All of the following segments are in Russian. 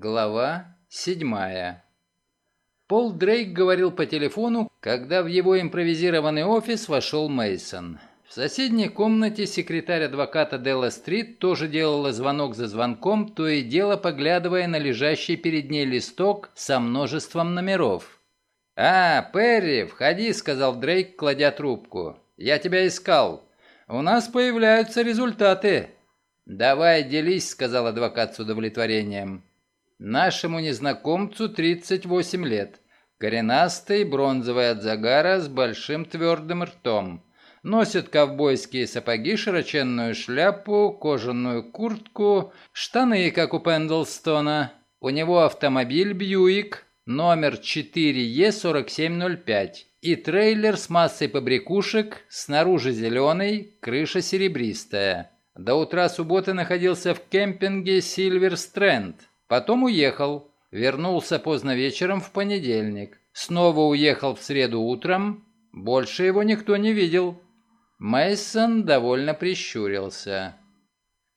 Глава седьмая. Пол Дрейк говорил по телефону, когда в его импровизированный офис вошел Мейсон. В соседней комнате секретарь адвоката Делла Стрит тоже делала звонок за звонком, то и дело поглядывая на лежащий перед ней листок со множеством номеров. «А, Перри, входи», — сказал Дрейк, кладя трубку. «Я тебя искал. У нас появляются результаты». «Давай, делись», — сказал адвокат с удовлетворением. Нашему незнакомцу 38 лет. Коренастый, бронзовый от загара, с большим твердым ртом. Носит ковбойские сапоги, широченную шляпу, кожаную куртку, штаны, как у Пендлстона. У него автомобиль «Бьюик», номер 4Е4705 и трейлер с массой побрякушек, снаружи зеленый, крыша серебристая. До утра субботы находился в кемпинге «Сильвер Стрэнд». Потом уехал. Вернулся поздно вечером в понедельник. Снова уехал в среду утром. Больше его никто не видел. Мейсон довольно прищурился.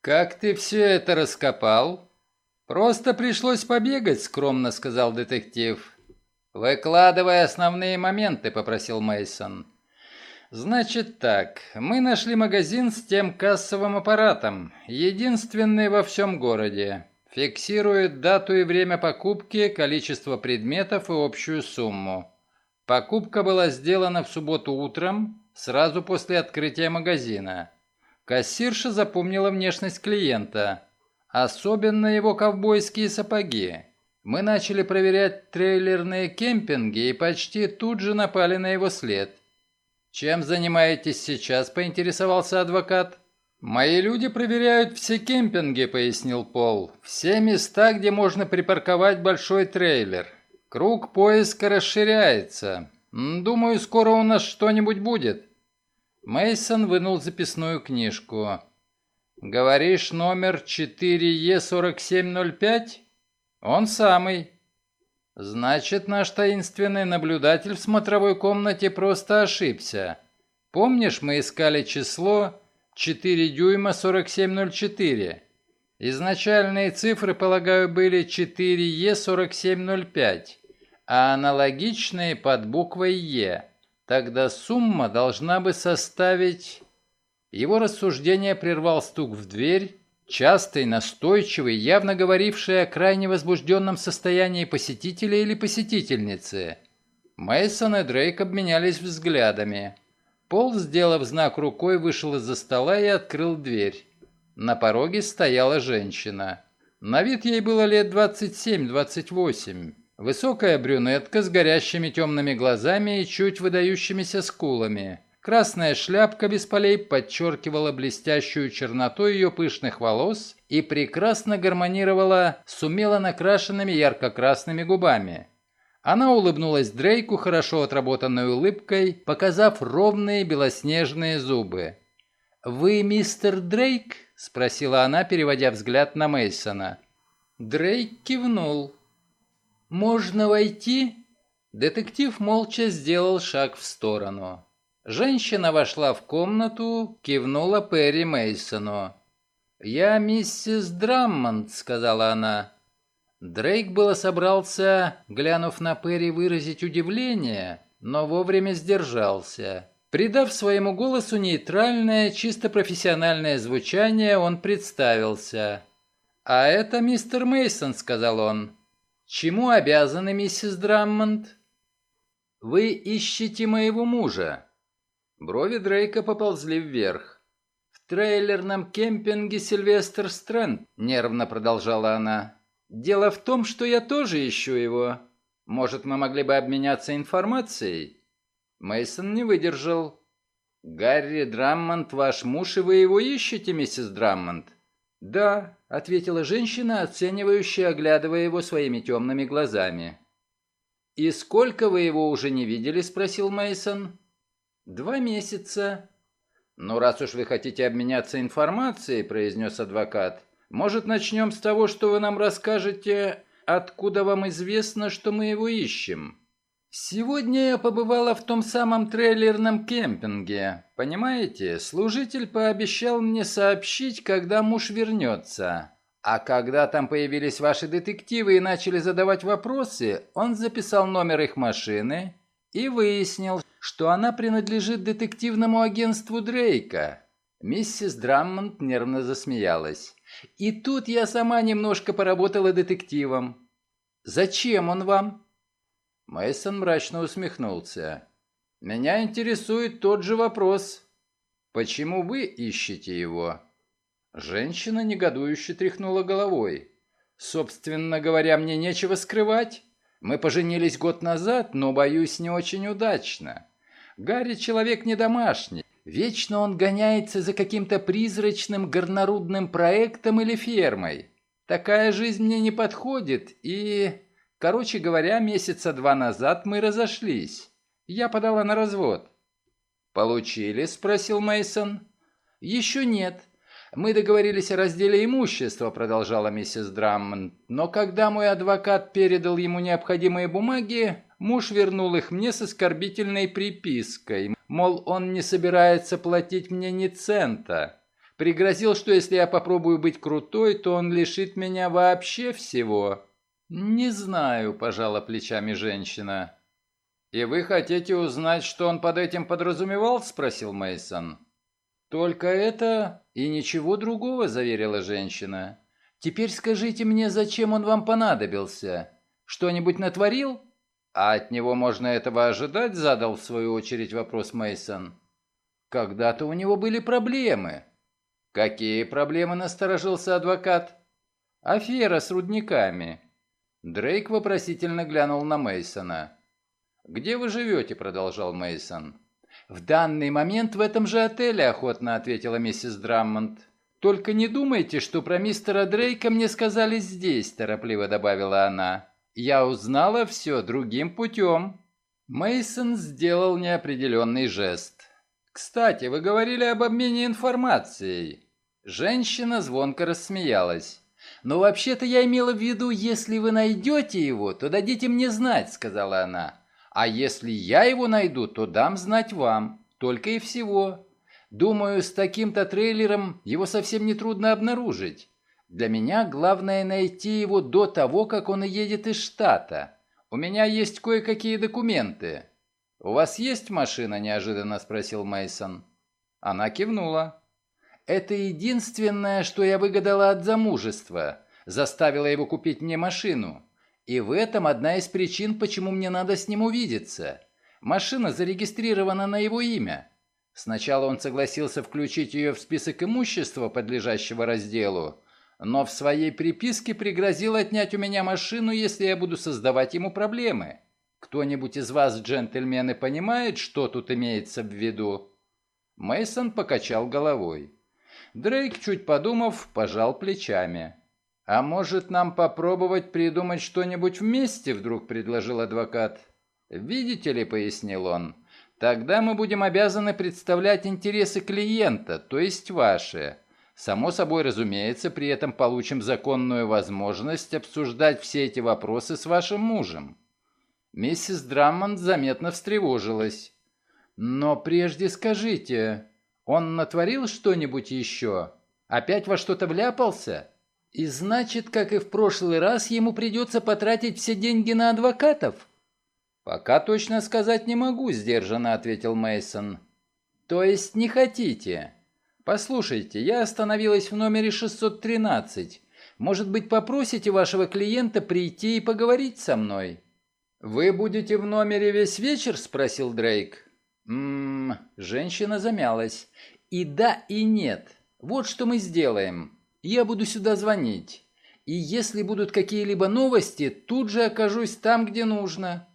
«Как ты все это раскопал?» «Просто пришлось побегать», — скромно сказал детектив. «Выкладывай основные моменты», — попросил Мейсон. «Значит так, мы нашли магазин с тем кассовым аппаратом, единственный во всем городе. Фиксирует дату и время покупки, количество предметов и общую сумму. Покупка была сделана в субботу утром, сразу после открытия магазина. Кассирша запомнила внешность клиента, особенно его ковбойские сапоги. Мы начали проверять трейлерные кемпинги и почти тут же напали на его след. «Чем занимаетесь сейчас?» – поинтересовался адвокат. «Мои люди проверяют все кемпинги», — пояснил Пол. «Все места, где можно припарковать большой трейлер. Круг поиска расширяется. Думаю, скоро у нас что-нибудь будет». Мейсон вынул записную книжку. «Говоришь, номер 4Е4705?» «Он самый». «Значит, наш таинственный наблюдатель в смотровой комнате просто ошибся. Помнишь, мы искали число 4 дюйма 4704. Изначальные цифры, полагаю, были 4Е4705, а аналогичные под буквой Е. Тогда сумма должна бы составить... Его рассуждение прервал стук в дверь, частый, настойчивый, явно говоривший о крайне возбужденном состоянии посетителя или посетительницы. Мейсон и Дрейк обменялись взглядами. Пол, сделав знак рукой, вышел из-за стола и открыл дверь. На пороге стояла женщина. На вид ей было лет 27-28. Высокая брюнетка с горящими темными глазами и чуть выдающимися скулами. Красная шляпка без полей подчеркивала блестящую черноту ее пышных волос и прекрасно гармонировала с умело накрашенными ярко-красными губами. Она улыбнулась Дрейку хорошо отработанной улыбкой, показав ровные белоснежные зубы. «Вы мистер Дрейк?» – спросила она, переводя взгляд на Мейсона. Дрейк кивнул. «Можно войти?» Детектив молча сделал шаг в сторону. Женщина вошла в комнату, кивнула Перри Мейсону. «Я миссис Драммонд», — сказала она. Дрейк было собрался, глянув на Перри, выразить удивление, но вовремя сдержался. Придав своему голосу нейтральное, чисто профессиональное звучание, он представился. «А это мистер Мейсон, сказал он. «Чему обязаны, миссис Драммонд?» «Вы ищете моего мужа». Брови Дрейка поползли вверх. «В трейлерном кемпинге Сильвестр Стрэнд», — нервно продолжала она. Дело в том, что я тоже ищу его. Может, мы могли бы обменяться информацией? Мейсон не выдержал. Гарри Драммонд ваш муж, и вы его ищете, миссис Драммонд? Да, ответила женщина, оценивающая, оглядывая его своими темными глазами. И сколько вы его уже не видели, спросил Мейсон. Два месяца. Ну, раз уж вы хотите обменяться информацией, произнес адвокат, может, начнем с того, что вы нам расскажете, откуда вам известно, что мы его ищем? Сегодня я побывала в том самом трейлерном кемпинге. Понимаете, служитель пообещал мне сообщить, когда муж вернется. А когда там появились ваши детективы и начали задавать вопросы, он записал номер их машины и выяснил, что она принадлежит детективному агентству Дрейка. Миссис Драммонд нервно засмеялась. И тут я сама немножко поработала детективом. Зачем он вам? Мейсон мрачно усмехнулся. Меня интересует тот же вопрос. Почему вы ищете его? Женщина негодующе тряхнула головой. Собственно говоря, мне нечего скрывать. Мы поженились год назад, но, боюсь, не очень удачно. Гарри человек не домашний. Вечно он гоняется за каким-то призрачным горнорудным проектом или фермой. Такая жизнь мне не подходит, и... Короче говоря, месяца два назад мы разошлись. Я подала на развод. «Получили?» – спросил Мейсон. «Еще нет. Мы договорились о разделе имущества», – продолжала миссис Драммонд. «Но когда мой адвокат передал ему необходимые бумаги, муж вернул их мне с оскорбительной припиской. Мол, он не собирается платить мне ни цента. Пригрозил, что если я попробую быть крутой, то он лишит меня вообще всего. «Не знаю», – пожала плечами женщина. «И вы хотите узнать, что он под этим подразумевал?» – спросил Мейсон. «Только это и ничего другого», – заверила женщина. «Теперь скажите мне, зачем он вам понадобился? Что-нибудь натворил?» «А от него можно этого ожидать?» – задал в свою очередь вопрос Мейсон. «Когда-то у него были проблемы». «Какие проблемы?» – насторожился адвокат. «Афера с рудниками». Дрейк вопросительно глянул на Мейсона. «Где вы живете?» – продолжал Мейсон. «В данный момент в этом же отеле», – охотно ответила миссис Драммонд. «Только не думайте, что про мистера Дрейка мне сказали здесь», – торопливо добавила она. Я узнала все другим путем». Мейсон сделал неопределенный жест. «Кстати, вы говорили об обмене информацией». Женщина звонко рассмеялась. «Но вообще-то я имела в виду, если вы найдете его, то дадите мне знать», — сказала она. «А если я его найду, то дам знать вам. Только и всего. Думаю, с таким-то трейлером его совсем не трудно обнаружить. Для меня главное найти его до того, как он уедет из штата. У меня есть кое-какие документы. У вас есть машина? неожиданно спросил Мейсон. Она кивнула. Это единственное, что я выгадала от замужества, заставила его купить мне машину. И в этом одна из причин, почему мне надо с ним увидеться. Машина зарегистрирована на его имя. Сначала он согласился включить ее в список имущества, подлежащего разделу, но в своей приписке пригрозил отнять у меня машину, если я буду создавать ему проблемы. Кто-нибудь из вас, джентльмены, понимает, что тут имеется в виду?» Мейсон покачал головой. Дрейк, чуть подумав, пожал плечами. «А может, нам попробовать придумать что-нибудь вместе?» – вдруг предложил адвокат. «Видите ли», – пояснил он, – «тогда мы будем обязаны представлять интересы клиента, то есть ваши. Само собой разумеется, при этом получим законную возможность обсуждать все эти вопросы с вашим мужем. Миссис Драммонд заметно встревожилась. Но прежде скажите, он натворил что-нибудь еще? Опять во что-то вляпался? И значит, как и в прошлый раз, ему придется потратить все деньги на адвокатов? Пока точно сказать не могу, сдержанно ответил Мейсон. То есть не хотите? «Послушайте, я остановилась в номере 613. Может быть, попросите вашего клиента прийти и поговорить со мной?» «Вы будете в номере весь вечер?» – спросил Дрейк. «Ммм...» – женщина замялась. «И да, и нет. Вот что мы сделаем. Я буду сюда звонить. И если будут какие-либо новости, тут же окажусь там, где нужно.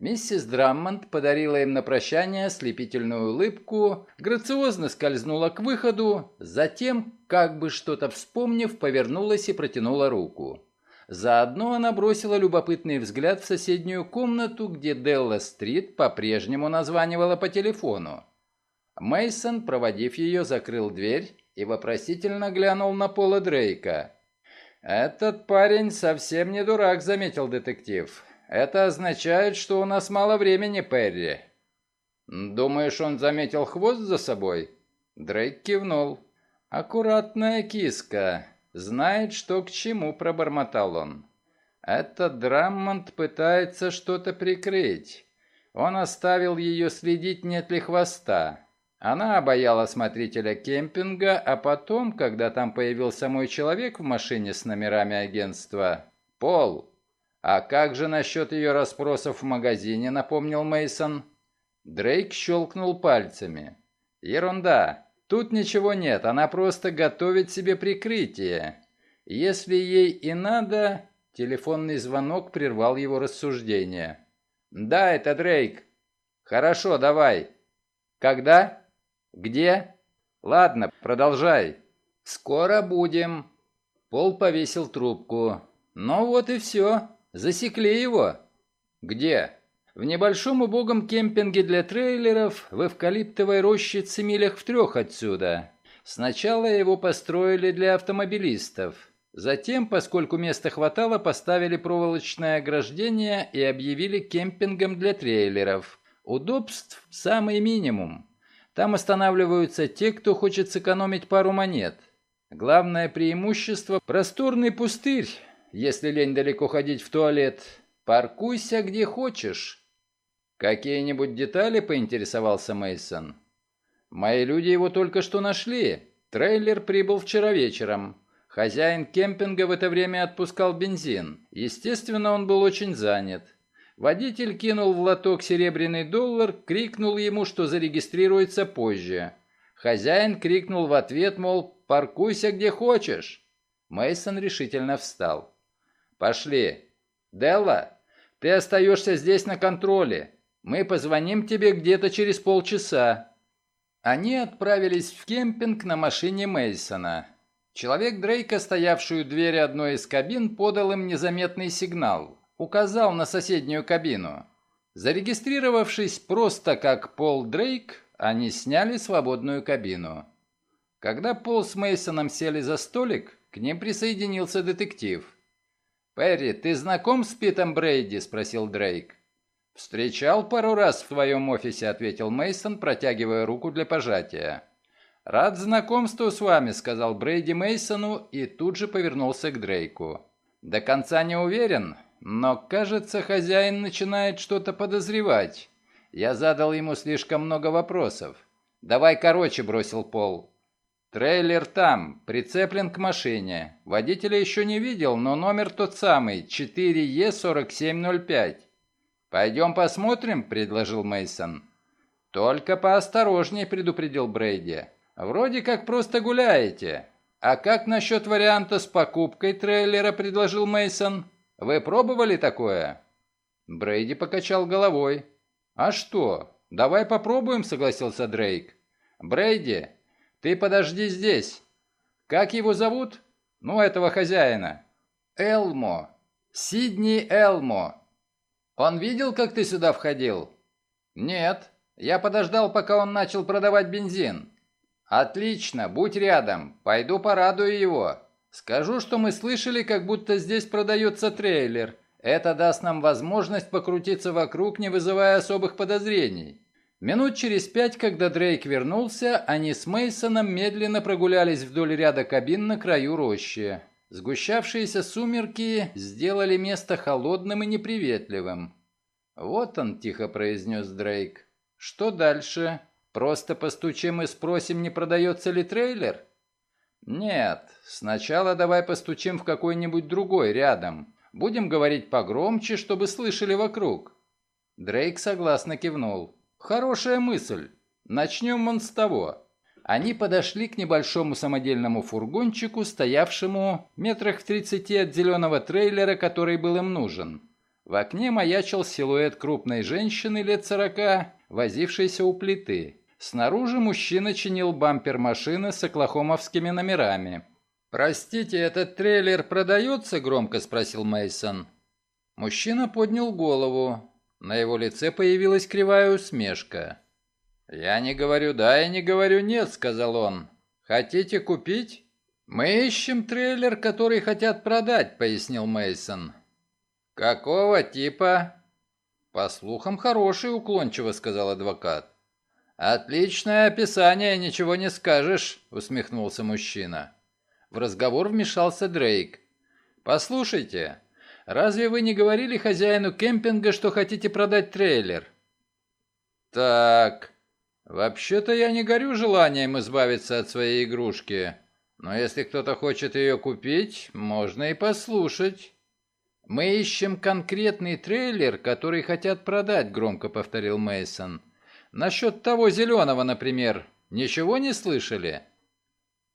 Миссис Драммонд подарила им на прощание ослепительную улыбку, грациозно скользнула к выходу, затем, как бы что-то вспомнив, повернулась и протянула руку. Заодно она бросила любопытный взгляд в соседнюю комнату, где Делла Стрит по-прежнему названивала по телефону. Мейсон, проводив ее, закрыл дверь и вопросительно глянул на Пола Дрейка. «Этот парень совсем не дурак», — заметил детектив. Это означает, что у нас мало времени, Перри. Думаешь, он заметил хвост за собой? Дрейк кивнул. Аккуратная киска. знает, что к чему», — пробормотал он. «Этот Драммонд пытается что-то прикрыть. Он оставил ее следить, нет ли хвоста. Она обаяла смотрителя кемпинга, а потом, когда там появился мой человек в машине с номерами агентства, Пол. А как же насчет ее расспросов в магазине, напомнил Мейсон. Дрейк щелкнул пальцами. Ерунда. Тут ничего нет, она просто готовит себе прикрытие. Если ей и надо... Телефонный звонок прервал его рассуждение. «Да, это Дрейк». «Хорошо, давай». «Когда?» «Где?» «Ладно, продолжай». «Скоро будем». Пол повесил трубку. «Ну вот и все. Засекли его». «Где?» В небольшом убогом кемпинге для трейлеров в эвкалиптовой рощице милях в трех отсюда. Сначала его построили для автомобилистов. Затем, поскольку места хватало, поставили проволочное ограждение и объявили кемпингом для трейлеров. Удобств самый минимум. Там останавливаются те, кто хочет сэкономить пару монет. Главное преимущество – просторный пустырь, если лень далеко ходить в туалет. Паркуйся где хочешь. «Какие-нибудь детали?» – поинтересовался Мейсон. «Мои люди его только что нашли. Трейлер прибыл вчера вечером. Хозяин кемпинга в это время отпускал бензин. Естественно, он был очень занят. Водитель кинул в лоток серебряный доллар, крикнул ему, что зарегистрируется позже. Хозяин крикнул в ответ, мол, «Паркуйся где хочешь». Мейсон решительно встал. «Пошли. Делла, ты остаешься здесь на контроле. Мы позвоним тебе где-то через полчаса». Они отправились в кемпинг на машине Мейсона. Человек Дрейка, стоявший у двери одной из кабин, подал им незаметный сигнал. Указал на соседнюю кабину. Зарегистрировавшись просто как Пол Дрейк, они сняли свободную кабину. Когда Пол с Мейсоном сели за столик, к ним присоединился детектив. «Перри, ты знаком с Питом Брейди?» – спросил Дрейк. «Встречал пару раз в твоем офисе», — ответил Мейсон, протягивая руку для пожатия. «Рад знакомству с вами», — сказал Брейди Мейсону и тут же повернулся к Дрейку. «До конца не уверен, но, кажется, хозяин начинает что-то подозревать. Я задал ему слишком много вопросов. Давай короче», — бросил Пол. «Трейлер там, прицеплен к машине. Водителя еще не видел, но номер тот самый, 4Е4705. «Пойдем посмотрим», — предложил Мейсон. «Только поосторожней», — предупредил Брейди. «Вроде как просто гуляете». «А как насчет варианта с покупкой трейлера?» — предложил Мейсон. «Вы пробовали такое?» Брейди покачал головой. «А что? Давай попробуем», — согласился Дрейк. «Брейди, ты подожди здесь. Как его зовут?» «Ну, этого хозяина». «Элмо. Сидни Элмо. Он видел, как ты сюда входил? Нет. Я подождал, пока он начал продавать бензин. Отлично, будь рядом. Пойду порадую его. Скажу, что мы слышали, как будто здесь продается трейлер. Это даст нам возможность покрутиться вокруг, не вызывая особых подозрений. Минут через пять, когда Дрейк вернулся, они с Мейсоном медленно прогулялись вдоль ряда кабин на краю рощи. Сгущавшиеся сумерки сделали место холодным и неприветливым. «Вот он», — тихо произнес Дрейк. «Что дальше? Просто постучим и спросим, не продается ли трейлер?» «Нет, сначала давай постучим в какой-нибудь другой рядом. Будем говорить погромче, чтобы слышали вокруг». Дрейк согласно кивнул. «Хорошая мысль. Начнем он с того. Они подошли к небольшому самодельному фургончику, стоявшему метрах в тридцати от зеленого трейлера, который был им нужен. В окне маячил силуэт крупной женщины лет сорока, возившейся у плиты. Снаружи мужчина чинил бампер машины с оклахомовскими номерами. «Простите, этот трейлер продается?» – громко спросил Мейсон. Мужчина поднял голову. На его лице появилась кривая усмешка. «Я не говорю да и не говорю нет», — сказал он. «Хотите купить?» «Мы ищем трейлер, который хотят продать», — пояснил Мейсон. «Какого типа?» «По слухам, хороший», — уклончиво сказал адвокат. «Отличное описание, ничего не скажешь», — усмехнулся мужчина. В разговор вмешался Дрейк. «Послушайте, разве вы не говорили хозяину кемпинга, что хотите продать трейлер?» «Так, вообще-то я не горю желанием избавиться от своей игрушки, но если кто-то хочет ее купить, можно и послушать». «Мы ищем конкретный трейлер, который хотят продать», — громко повторил Мейсон. «Насчет того зеленого, например, ничего не слышали?»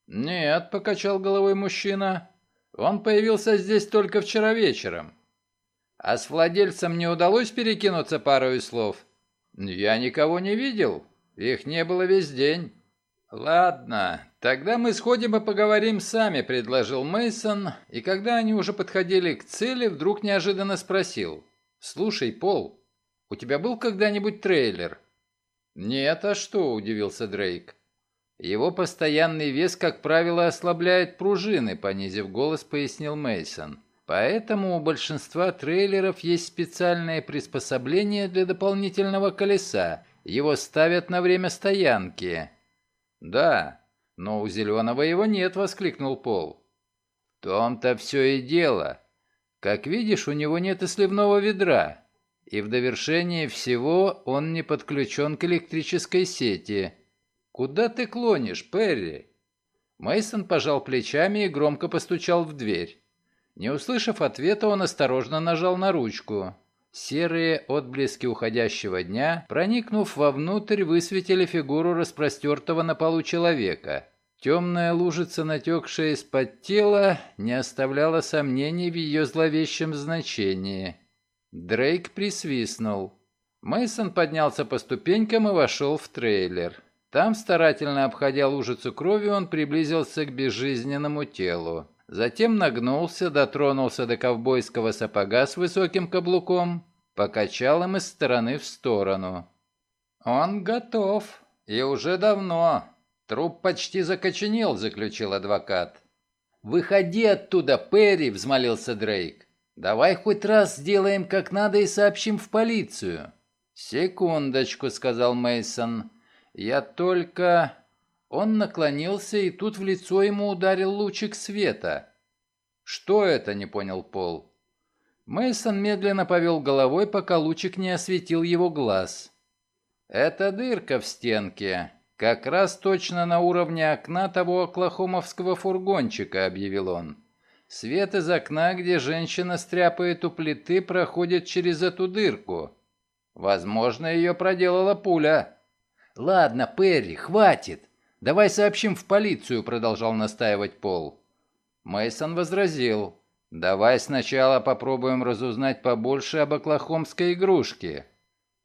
«Нет», — покачал головой мужчина. «Он появился здесь только вчера вечером». «А с владельцем не удалось перекинуться парой слов?» «Я никого не видел. Их не было весь день». «Ладно, тогда мы сходим и поговорим сами», — предложил Мейсон, и когда они уже подходили к цели, вдруг неожиданно спросил. «Слушай, Пол, у тебя был когда-нибудь трейлер?» «Нет, а что?» — удивился Дрейк. Его постоянный вес, как правило, ослабляет пружины, понизив голос, пояснил Мейсон. Поэтому у большинства трейлеров есть специальное приспособление для дополнительного колеса. Его ставят на время стоянки. Да, но у зеленого его нет, воскликнул Пол. В том-то все и дело. Как видишь, у него нет и сливного ведра. И в довершение всего он не подключен к электрической сети. «Куда ты клонишь, Перри?» Мейсон пожал плечами и громко постучал в дверь. Не услышав ответа, он осторожно нажал на ручку. Серые отблески уходящего дня, проникнув вовнутрь, высветили фигуру распростертого на полу человека. Темная лужица, натекшая из-под тела, не оставляла сомнений в ее зловещем значении. Дрейк присвистнул. Мейсон поднялся по ступенькам и вошел в трейлер. Там, старательно обходя лужицу крови, он приблизился к безжизненному телу. Затем нагнулся, дотронулся до ковбойского сапога с высоким каблуком, покачал им из стороны в сторону. «Он готов. И уже давно. Труп почти закоченел», — заключил адвокат. «Выходи оттуда, Перри!» — взмолился Дрейк. «Давай хоть раз сделаем как надо и сообщим в полицию». «Секундочку», — сказал Мейсон. Я только...» Он наклонился, и тут в лицо ему ударил лучик света. «Что это?» — не понял Пол. Мейсон медленно повел головой, пока лучик не осветил его глаз. «Это дырка в стенке, как раз точно на уровне окна того оклахомовского фургончика», — объявил он. «Свет из окна, где женщина стряпает у плиты, проходит через эту дырку. Возможно, ее проделала пуля». «Ладно, Перри, хватит. Давай сообщим в полицию», — продолжал настаивать Пол. Мейсон возразил. «Давай сначала попробуем разузнать побольше об оклахомской игрушке».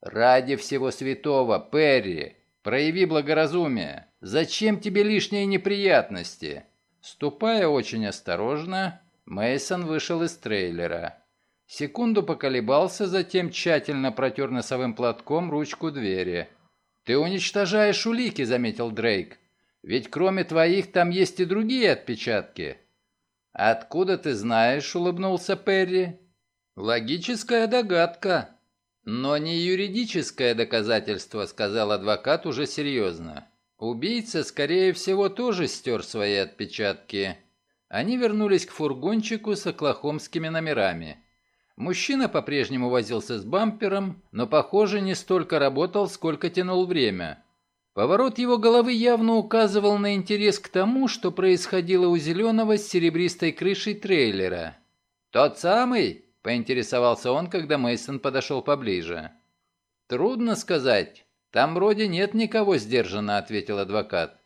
«Ради всего святого, Перри, прояви благоразумие. Зачем тебе лишние неприятности?» Ступая очень осторожно, Мейсон вышел из трейлера. Секунду поколебался, затем тщательно протер носовым платком ручку двери. «Ты уничтожаешь улики», — заметил Дрейк. «Ведь кроме твоих там есть и другие отпечатки». «Откуда ты знаешь?» — улыбнулся Перри. «Логическая догадка». «Но не юридическое доказательство», — сказал адвокат уже серьезно. «Убийца, скорее всего, тоже стер свои отпечатки». Они вернулись к фургончику с оклахомскими номерами. Мужчина по-прежнему возился с бампером, но, похоже, не столько работал, сколько тянул время. Поворот его головы явно указывал на интерес к тому, что происходило у Зеленого с серебристой крышей трейлера. «Тот самый?» – поинтересовался он, когда Мейсон подошел поближе. «Трудно сказать. Там вроде нет никого сдержанно», – ответил адвокат.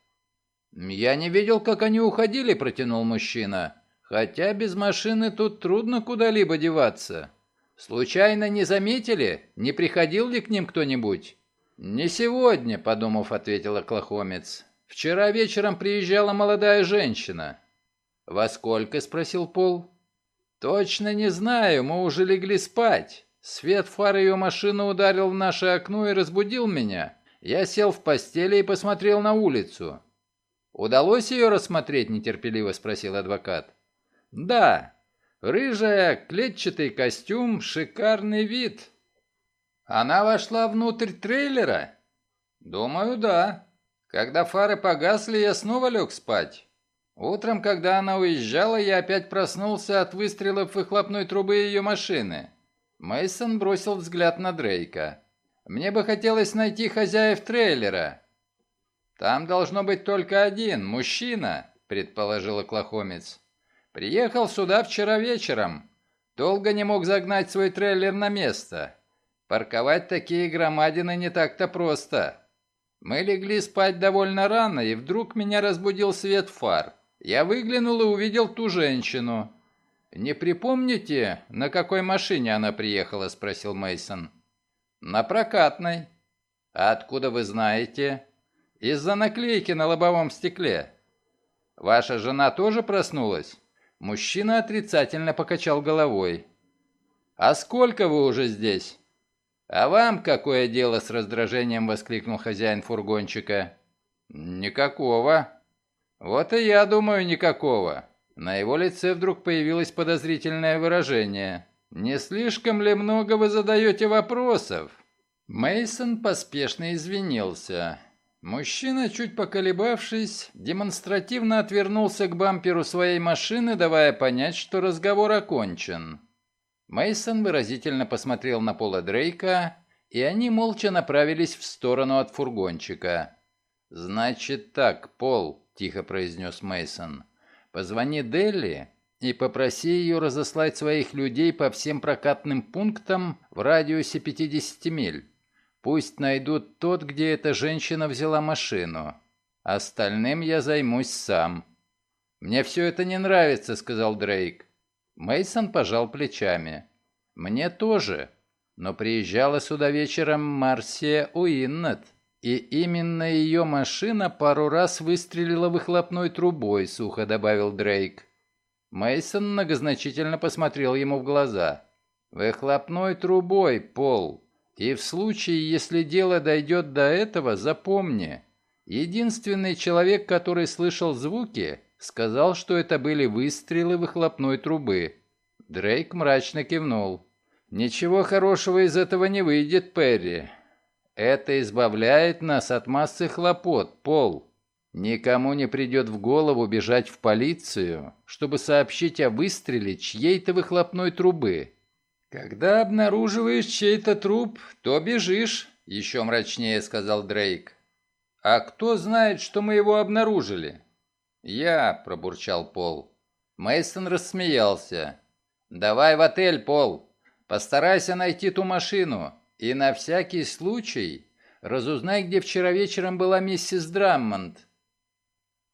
«Я не видел, как они уходили», – протянул мужчина. Хотя без машины тут трудно куда-либо деваться. Случайно не заметили? Не приходил ли к ним кто-нибудь? Не сегодня, подумав, ответил оклахомец. Вчера вечером приезжала молодая женщина. Во сколько? спросил Пол. Точно не знаю, мы уже легли спать. Свет фар ее машины ударил в наше окно и разбудил меня. Я сел в постели и посмотрел на улицу. «Удалось ее рассмотреть?» – нетерпеливо спросил адвокат. Да, рыжая, клетчатый костюм, шикарный вид. Она вошла внутрь трейлера? Думаю, да. Когда фары погасли, я снова лег спать. Утром, когда она уезжала, я опять проснулся от выстрелов выхлопной трубы ее машины. Мейсон бросил взгляд на Дрейка. Мне бы хотелось найти хозяев трейлера. Там должно быть только один, мужчина, предположил оклахомец. Приехал сюда вчера вечером. Долго не мог загнать свой трейлер на место. Парковать такие громадины не так-то просто. Мы легли спать довольно рано, и вдруг меня разбудил свет фар. Я выглянул и увидел ту женщину. «Не припомните, на какой машине она приехала?» – спросил Мейсон. «На прокатной». «А откуда вы знаете?» «Из-за наклейки на лобовом стекле». «Ваша жена тоже проснулась?» Мужчина отрицательно покачал головой. «А сколько вы уже здесь?» «А вам какое дело с раздражением?» – воскликнул хозяин фургончика. «Никакого». «Вот и я думаю, никакого». На его лице вдруг появилось подозрительное выражение. «Не слишком ли много вы задаете вопросов?» Мейсон поспешно извинился. Мужчина, чуть поколебавшись, демонстративно отвернулся к бамперу своей машины, давая понять, что разговор окончен. Мейсон выразительно посмотрел на Пола Дрейка, и они молча направились в сторону от фургончика. «Значит так, Пол», — тихо произнес Мейсон, — «позвони Делли и попроси ее разослать своих людей по всем прокатным пунктам в радиусе 50 миль. Пусть найдут тот, где эта женщина взяла машину. Остальным я займусь сам». «Мне все это не нравится», — сказал Дрейк. Мейсон пожал плечами. «Мне тоже. Но приезжала сюда вечером Марсия Уиннет, и именно ее машина пару раз выстрелила выхлопной трубой», — сухо добавил Дрейк. Мейсон многозначительно посмотрел ему в глаза. «Выхлопной трубой, Пол. И в случае, если дело дойдет до этого, запомни, единственный человек, который слышал звуки, Сказал, что это были выстрелы выхлопной трубы. Дрейк мрачно кивнул. «Ничего хорошего из этого не выйдет, Перри. Это избавляет нас от массы хлопот, Пол. Никому не придет в голову бежать в полицию, чтобы сообщить о выстреле чьей-то выхлопной трубы. Когда обнаруживаешь чей-то труп, то бежишь», — еще мрачнее сказал Дрейк. «А кто знает, что мы его обнаружили?» «Я», — пробурчал Пол. Мейсон рассмеялся. «Давай в отель, Пол. Постарайся найти ту машину. И на всякий случай разузнай, где вчера вечером была миссис Драммонд.